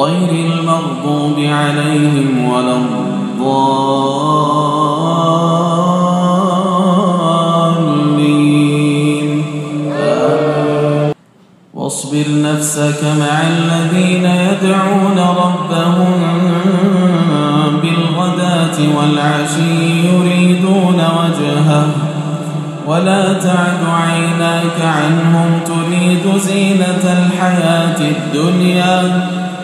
غير المغضوب عليهم ولا الضالين. واصبر نفسك مع الذين يدعون ربهم بالغداة والعشي يريدون وجهه. ولا تعد عيناك عنهم تريد زينة الحياة الدنيا.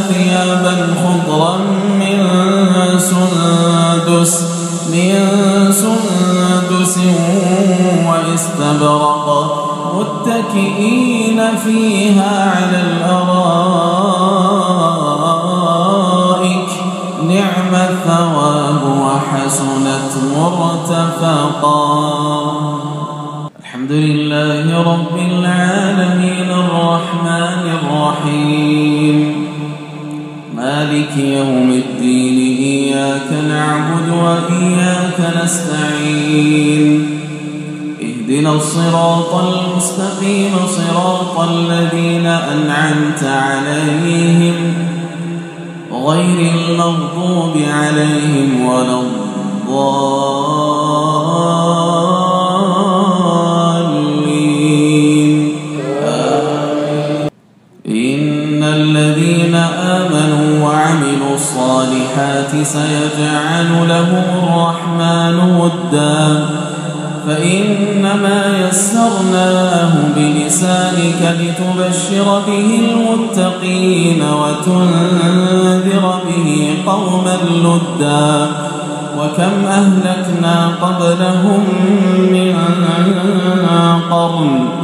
ثيابا خضرا من سندس من سندس واستبرق متكئين فيها على الأرائك. نعم الثواب وحسنت مرتفقا. الحمد لله رب العالمين الرحمن الرحيم. مالك يوم الدين إياك نعبد وإياك نستعين. اهدنا الصراط المستقيم صراط الذين أنعمت عليهم. غير المغضوب عليهم ولا الضالين. إن الذين آمنوا وعملوا الصالحات سيجعل لهم الرحمن ودا. فإنما يسرناه بلسانك لتبشر به المتقين وتنذر به قوما لدا. وكم أهلكنا قبلهم من قرن